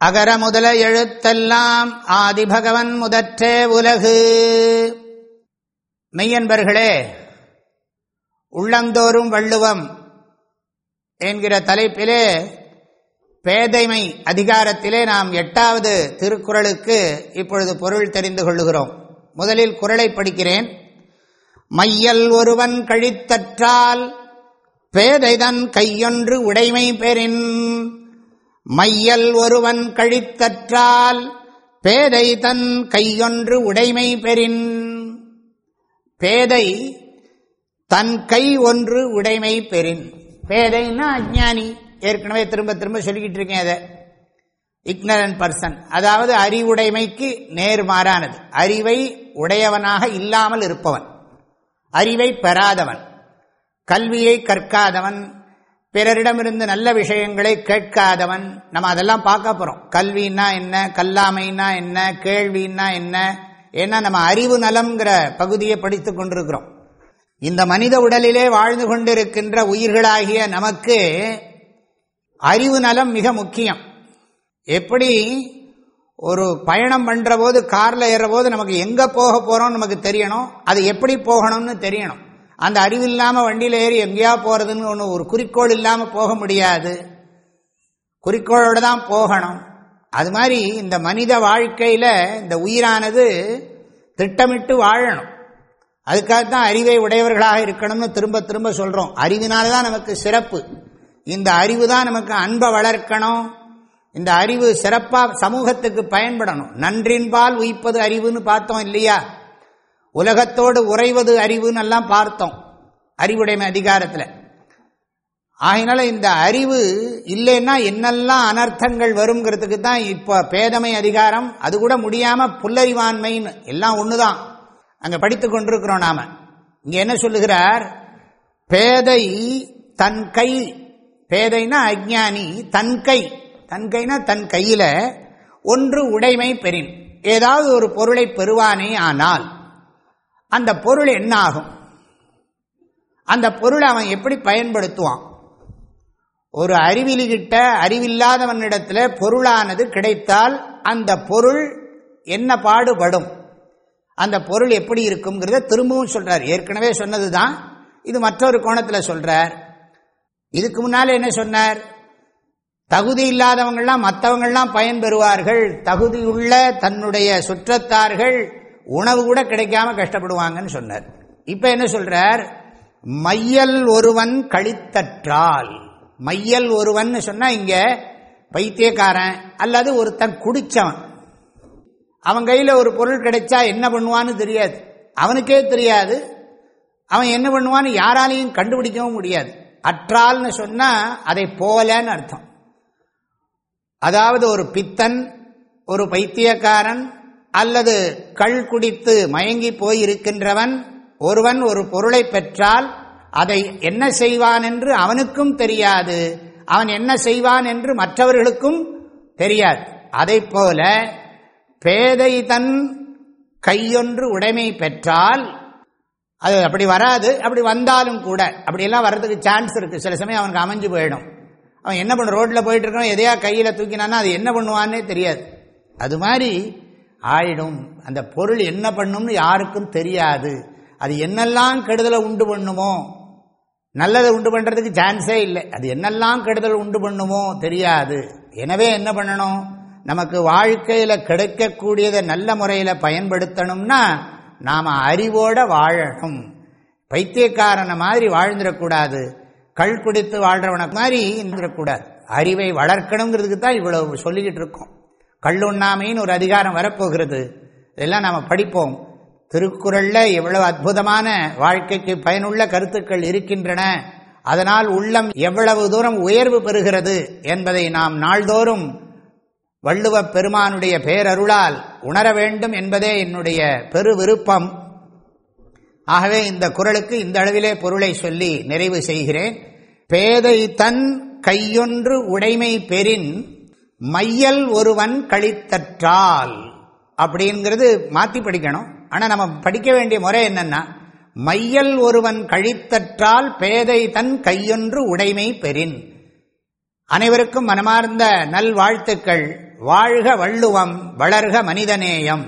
அகர முதல எழுத்தெல்லாம் ஆதிபகவன் முதற்றே உலகு. மெய்யன்பர்களே உள்ளந்தோறும் வள்ளுவம் என்கிற தலைப்பிலே பேதைமை அதிகாரத்திலே நாம் எட்டாவது திருக்குறளுக்கு இப்பொழுது பொருள் தெரிந்து கொள்ளுகிறோம். முதலில் குரலை படிக்கிறேன். மையல் ஒருவன் கழித்தற்றால் பேதைதன் கையொன்று உடைமை பெறின். மையல் ஒருவன் கழித்தற்றால் பேதை தன் கையொன்று உடைமை பெறின். பேதை தன் கை ஒன்று உடைமை பெறின். பேதைன்னா அஜானி ஏற்கனவே திரும்ப திரும்ப சொல்லிக்கிட்டு இருக்கேன் அதை. இக்னரன் பர்சன் அதாவது அறிவுடைமைக்கு நேர்மாறானது. அறிவை உடையவனாக இல்லாமல் இருப்பவன். அறிவை பெறாதவன். கல்வியை கற்காதவன். பிறரிடமிருந்து நல்ல விஷயங்களை கேட்காதவன். நம்ம அதெல்லாம் பார்க்க போகிறோம் கல்வின்னா என்ன? கல்லாமைன்னா என்ன? கேள்வின்னா என்ன? ஏன்னா நம்ம அறிவு நலம்ங்கிற பகுதியை படித்து கொண்டிருக்கிறோம். இந்த மனித உடலிலே வாழ்ந்து கொண்டிருக்கின்ற உயிர்களாகிய நமக்கு அறிவு நலம் மிக முக்கியம். எப்படி? ஒரு பயணம் பண்ணுற போது காரில் ஏறுற போது நமக்கு எங்கே போக போகிறோம் நமக்கு தெரியணும். அது எப்படி போகணும்னு தெரியணும். அந்த அறிவு இல்லாமல் வண்டியில் ஏறி எங்கேயா போகிறதுன்னு ஒன்று ஒரு குறிக்கோள் இல்லாமல் போக முடியாது. குறிக்கோளோடு தான் போகணும். அது மாதிரி இந்த மனித வாழ்க்கையில் இந்த உயிரானது திட்டமிட்டு வாழணும். அதுக்காக தான் அறிவை உடையவர்களாக இருக்கணும்னு திரும்ப திரும்ப சொல்கிறோம் அறிவினால தான் நமக்கு சிறப்பு. இந்த அறிவு தான் நமக்கு அன்பை வளர்க்கணும். இந்த அறிவு சிறப்பாக சமூகத்துக்கு பயன்படணும். நன்றின்பால் உயிப்பது அறிவுன்னு பார்த்தோம் இல்லையா? உலகத்தோடு உறைவது அறிவுன்னு எல்லாம் பார்த்தோம். அறிவுடைமை அதிகாரத்தில். ஆகினால இந்த அறிவு இல்லைன்னா என்னெல்லாம் அனர்த்தங்கள் வருங்கிறதுக்கு தான் இப்போ பேதமை அதிகாரம் அது கூட முடியாமல் புல்லறிவான்மைன்னு எல்லாம் ஒன்று தான் அங்கே படித்து கொண்டிருக்கிறோம் நாம். இங்கே என்ன சொல்லுகிறார்? பேதை தன் கை பேதைனா அஜானி தன் கை. தன் கைனா தன் கையில் ஒன்று உடைமை பெறின். ஏதாவது ஒரு பொருளை பெறுவானே ஆனால் அந்த பொருள் என்ன ஆகும் அந்த பொருளை அவன் எப்படி பயன்படுத்துவான்? ஒரு அறிவிலிகிட்ட அறிவில்லாதவனிடத்தில் பொருளானது கிடைத்தால் அந்த பொருள் என்ன பாடுபடும்? அந்த பொருள் எப்படி இருக்குங்கிறத திரும்பவும் சொல்றார். ஏற்கனவே சொன்னது தான் இது மற்றொரு கோணத்தில் சொல்றார். இதுக்கு முன்னால் என்ன சொன்னார்? தகுதி இல்லாதவங்கள்லாம் மற்றவங்கள்லாம் பயன்பெறுவார்கள். தகுதியுள்ள தன்னுடைய சுற்றத்தார்கள் உணவு கூட கிடைக்காம கஷ்டப்படுவாங்கன்னு சொன்னார். இப்ப என்ன சொல்றார்? மையல் ஒருவன் கழித்தற்றால். மையல் ஒருவன் சொன்னா இங்க பைத்தியக்காரன் அல்லது ஒருத்தன் குடிச்சவன். அவன் கையில் ஒரு பொருள் கிடைச்சா என்ன பண்ணுவான்னு தெரியாது. அவனுக்கே தெரியாது. அவன் என்ன பண்ணுவான்னு யாராலையும் கண்டுபிடிக்கவும் முடியாது. அற்றால்னு சொன்னா அதை போலன்னு அர்த்தம். அதாவது ஒரு பித்தன் ஒரு பைத்தியக்காரன் அல்லது கள் குடித்து மயங்கி போயிருக்கின்றவன் ஒருவன் ஒரு பொருளை பெற்றால் அதை என்ன செய்வான் என்று அவனுக்கும் தெரியாது. அவன் என்ன செய்வான் என்று மற்றவர்களுக்கும் தெரியாது. அதை போல பேதை தன் கையொன்று உடைமை பெற்றால் அது அப்படி வராது. அப்படி வந்தாலும் கூட அப்படியெல்லாம் வர்றதுக்கு சான்ஸ் இருக்கு. சில சமயம் அவனுக்கு அமைஞ்சு போயிடும். அவன் என்ன பண்ண ரோட்டில் போயிட்டு இருக்கான் எதையா கையில் தூக்கினான்னா அது என்ன பண்ணுவான்னே தெரியாது. அது மாதிரி ஆயிடும். அந்த பொருள் என்ன பண்ணும்னு யாருக்கும் தெரியாது. அது என்னெல்லாம் கெடுதலை உண்டு பண்ணுமோ? நல்லதை உண்டு பண்ணுறதுக்கு சான்ஸே இல்லை. அது என்னெல்லாம் கெடுதல் உண்டு பண்ணுமோ தெரியாது. எனவே என்ன பண்ணணும்? நமக்கு வாழ்க்கையில் கிடைக்கக்கூடியதை நல்ல முறையில் பயன்படுத்தணும்னா நாம் அறிவோட வாழணும். பைத்தியக்காரனை மாதிரி வாழ்ந்துடக்கூடாது. கள் குடித்து வாழ்றவனை மாதிரி இருந்துடக்கூடாது. அறிவை வளர்க்கணுங்கிறதுக்கு தான் இவ்வளவு சொல்லிக்கிட்டு இருக்கோம். கள்ளுண்ணாமைன்னு ஒரு அதிகாரம் வரப்போகிறது. இதெல்லாம் நாம் படிப்போம். திருக்குறளில் எவ்வளவு அற்புதமான வாழ்க்கைக்கு பயனுள்ள கருத்துக்கள் இருக்கின்றன. அதனால் உள்ளம் எவ்வளவு தூரம் உயர்வு பெறுகிறது என்பதை நாம் நாள்தோறும் வள்ளுவ பெருமானுடைய பேரருளால் உணர வேண்டும் என்பதே என்னுடைய பெரு விருப்பம். ஆகவே இந்த குரலுக்கு இந்த அளவிலே பொருளை சொல்லி நிறைவு செய்கிறேன். பேதை தன் கையொன்று உடைமை பெறின் மையல் ஒருவன் கழித்தற்றால் அப்படிங்கிறது மாற்றி படிக்கணும். ஆனால் நம்ம படிக்க வேண்டிய முறை என்னன்னா மையல் ஒருவன் கழித்தற்றால் பேதை தன் கையொன்று உடைமை பெறின். அனைவருக்கும் மனமார்ந்த நல்வாழ்த்துக்கள். வாழ்க வள்ளுவம் வளர்க மனிதநேயம்.